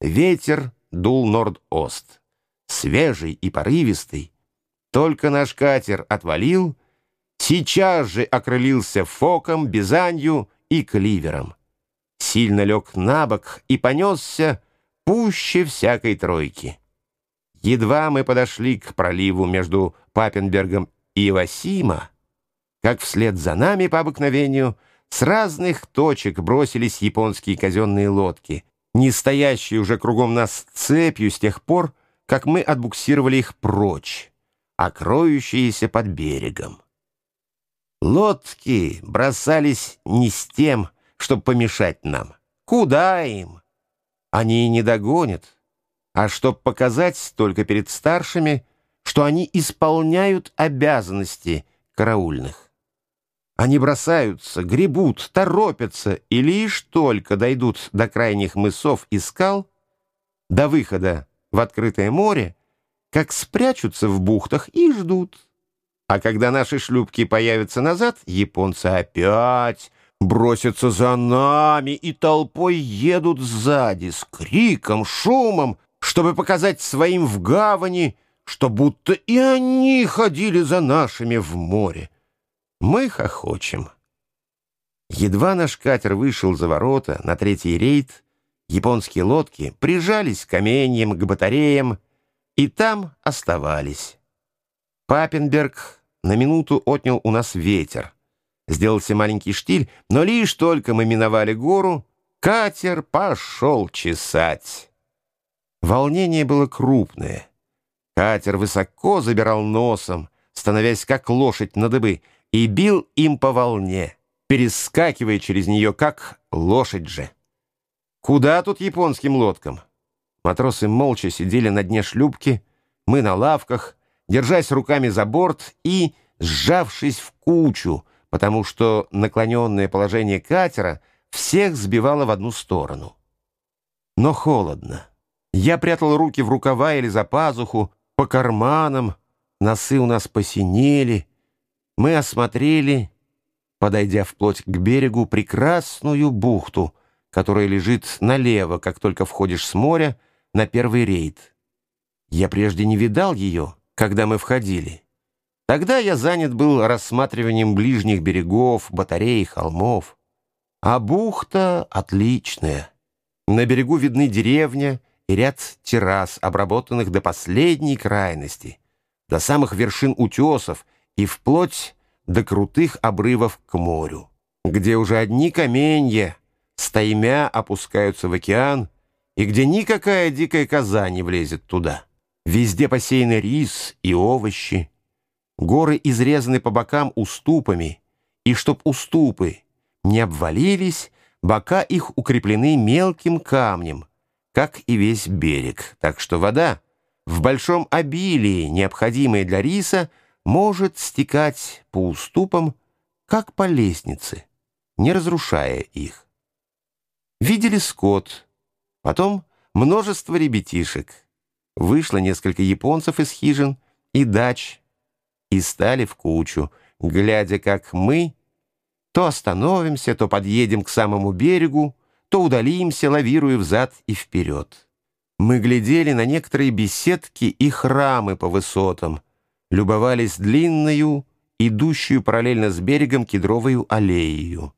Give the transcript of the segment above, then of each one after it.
Ветер дул норд-ост, свежий и порывистый. Только наш катер отвалил, сейчас же окрылился фоком, бизанью и кливером. Сильно лег на бок и понесся пуще всякой тройки. Едва мы подошли к проливу между Папенбергом и Васима, как вслед за нами по обыкновению с разных точек бросились японские казенные лодки, не стоящие уже кругом нас цепью с тех пор, как мы отбуксировали их прочь, а кроющиеся под берегом. Лодки бросались не с тем, чтобы помешать нам. Куда им? Они и не догонят, а чтобы показать только перед старшими, что они исполняют обязанности караульных. Они бросаются, гребут, торопятся, и лишь только дойдут до крайних мысов и скал, до выхода в открытое море, как спрячутся в бухтах и ждут. А когда наши шлюпки появятся назад, японцы опять бросятся за нами и толпой едут сзади с криком, шумом, чтобы показать своим в гавани, что будто и они ходили за нашими в море. Мы хохочем. Едва наш катер вышел за ворота на третий рейд, японские лодки прижались к каменьям, к батареям, и там оставались. Папенберг на минуту отнял у нас ветер. Сделался маленький штиль, но лишь только мы миновали гору, катер пошел чесать. Волнение было крупное. Катер высоко забирал носом, становясь как лошадь на дыбы, и бил им по волне, перескакивая через нее, как лошадь же. Куда тут японским лодкам? Матросы молча сидели на дне шлюпки, мы на лавках, держась руками за борт и сжавшись в кучу, потому что наклоненное положение катера всех сбивало в одну сторону. Но холодно. Я прятал руки в рукава или за пазуху, по карманам, носы у нас посинели. Мы осмотрели, подойдя вплоть к берегу, прекрасную бухту, которая лежит налево, как только входишь с моря, на первый рейд. Я прежде не видал ее, когда мы входили. Тогда я занят был рассматриванием ближних берегов, батарей, холмов. А бухта отличная. На берегу видны деревня и ряд террас, обработанных до последней крайности, до самых вершин утесов и вплоть до крутых обрывов к морю, где уже одни каменья стаймя опускаются в океан и где никакая дикая коза не влезет туда. Везде посеяны рис и овощи, Горы изрезаны по бокам уступами, и чтоб уступы не обвалились, бока их укреплены мелким камнем, как и весь берег, так что вода в большом обилии, необходимая для риса, может стекать по уступам, как по лестнице, не разрушая их. Видели скот, потом множество ребятишек. Вышло несколько японцев из хижин и дач, и стали в кучу, глядя, как мы то остановимся, то подъедем к самому берегу, то удалимся, лавируя взад и вперед. Мы глядели на некоторые беседки и храмы по высотам, любовались длинную, идущую параллельно с берегом кедровую аллею.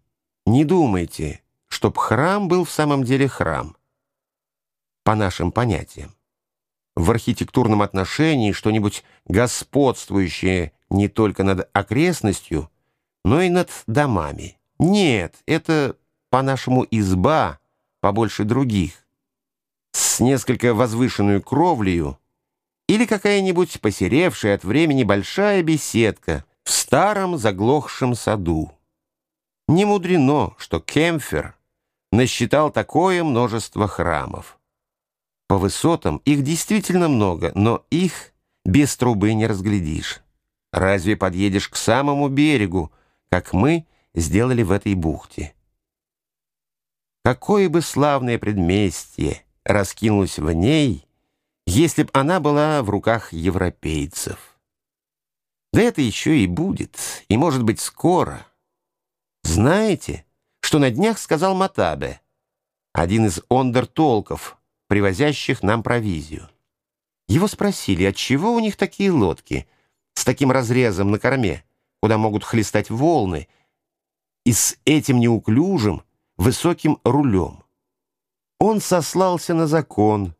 Не думайте, чтоб храм был в самом деле храм. По нашим понятиям в архитектурном отношении что-нибудь господствующее не только над окрестностью, но и над домами. Нет, это, по-нашему, изба побольше других, с несколько возвышенную кровлею или какая-нибудь посеревшая от времени большая беседка в старом заглохшем саду. Не мудрено, что Кемфер насчитал такое множество храмов. По высотам их действительно много, но их без трубы не разглядишь. Разве подъедешь к самому берегу, как мы сделали в этой бухте? Какое бы славное предместье раскинулось в ней, если б она была в руках европейцев. Да это еще и будет, и, может быть, скоро. Знаете, что на днях сказал Матабе, один из ондертолков, привозящих нам провизию. Его спросили, отчего у них такие лодки с таким разрезом на корме, куда могут хлестать волны, и с этим неуклюжим, высоким рулем. Он сослался на закон,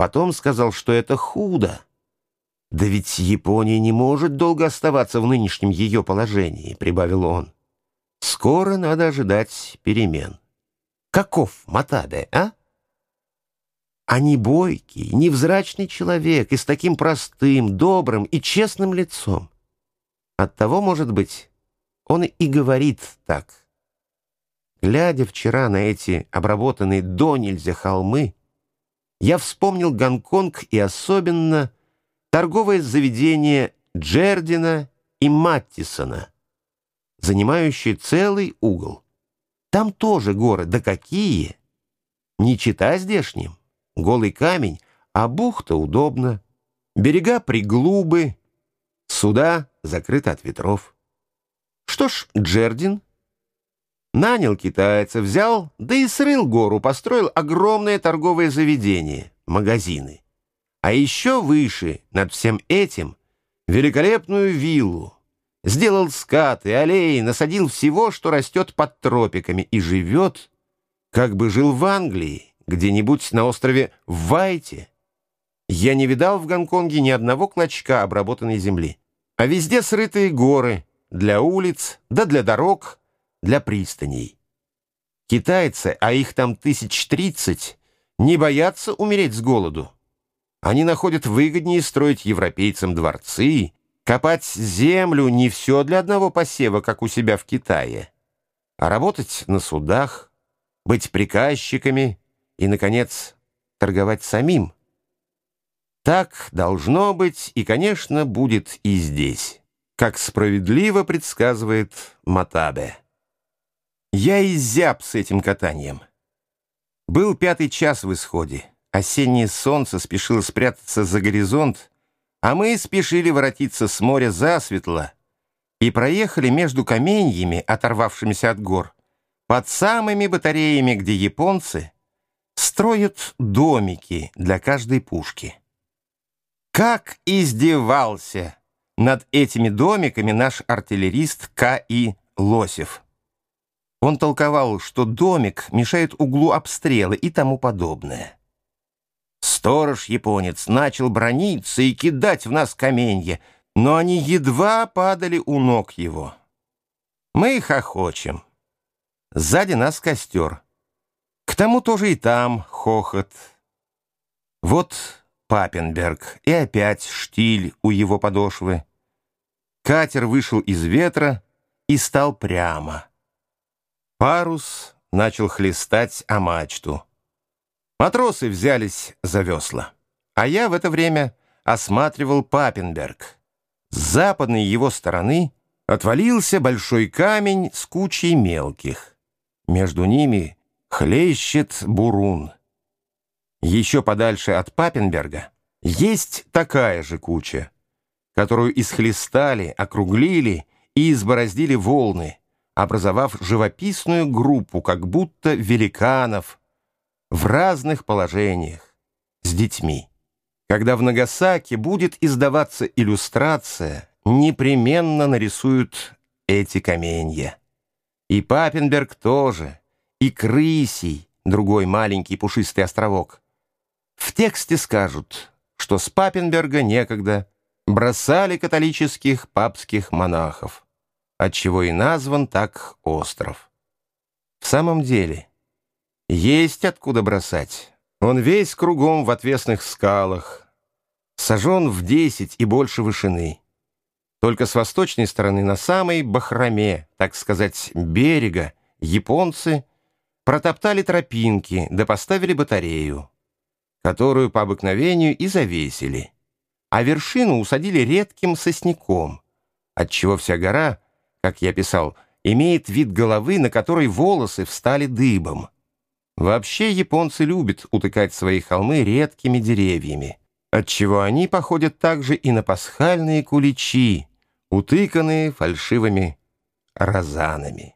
потом сказал, что это худо. «Да ведь Япония не может долго оставаться в нынешнем ее положении», — прибавил он. «Скоро надо ожидать перемен». Каков Матабе, а? А не бойкий, невзрачный человек и с таким простым, добрым и честным лицом. Оттого, может быть, он и говорит так. Глядя вчера на эти обработанные до нельзя холмы, я вспомнил Гонконг и особенно торговое заведение Джердина и Маттисона, занимающее целый угол. Там тоже горы, да какие! Не чита здешним. Голый камень, а бухта удобна. Берега приглубы, суда закрыты от ветров. Что ж, Джердин нанял китайца, взял, да и срыл гору, построил огромное торговое заведение, магазины. А еще выше, над всем этим, великолепную виллу, Сделал скаты, аллеи, насадил всего, что растет под тропиками, и живет, как бы жил в Англии, где-нибудь на острове Вайте. Я не видал в Гонконге ни одного клочка обработанной земли, а везде срытые горы для улиц, да для дорог, для пристаней. Китайцы, а их там тысяч тридцать, не боятся умереть с голоду. Они находят выгоднее строить европейцам дворцы, Копать землю не все для одного посева, как у себя в Китае, а работать на судах, быть приказчиками и, наконец, торговать самим. Так должно быть и, конечно, будет и здесь, как справедливо предсказывает Матабе. Я изяб с этим катанием. Был пятый час в исходе. Осеннее солнце спешило спрятаться за горизонт, а мы спешили воротиться с моря засветло и проехали между каменьями, оторвавшимися от гор, под самыми батареями, где японцы строят домики для каждой пушки. Как издевался над этими домиками наш артиллерист К.И. Лосев. Он толковал, что домик мешает углу обстрела и тому подобное. Сторож-японец начал брониться и кидать в нас каменья, но они едва падали у ног его. Мы их охочем. Сзади нас костер. К тому тоже и там хохот. Вот Папенберг, и опять штиль у его подошвы. Катер вышел из ветра и стал прямо. Парус начал хлестать о мачту. Матросы взялись за весла, а я в это время осматривал Папенберг. С западной его стороны отвалился большой камень с кучей мелких. Между ними хлещет бурун. Еще подальше от Папенберга есть такая же куча, которую исхлестали, округлили и избороздили волны, образовав живописную группу, как будто великанов, в разных положениях, с детьми. Когда в Нагасаки будет издаваться иллюстрация, непременно нарисуют эти каменья. И Папенберг тоже, и Крысий, другой маленький пушистый островок. В тексте скажут, что с Папенберга некогда бросали католических папских монахов, отчего и назван так остров. В самом деле, есть откуда бросать. Он весь кругом в отвесных скалах, сожжен в десять и больше вышины. Только с восточной стороны, на самой бахроме, так сказать, берега, японцы протоптали тропинки да поставили батарею, которую по обыкновению и завесили, а вершину усадили редким сосняком, отчего вся гора, как я писал, имеет вид головы, на которой волосы встали дыбом. Вообще японцы любят утыкать свои холмы редкими деревьями, отчего они походят также и на пасхальные куличи, утыканные фальшивыми розанами.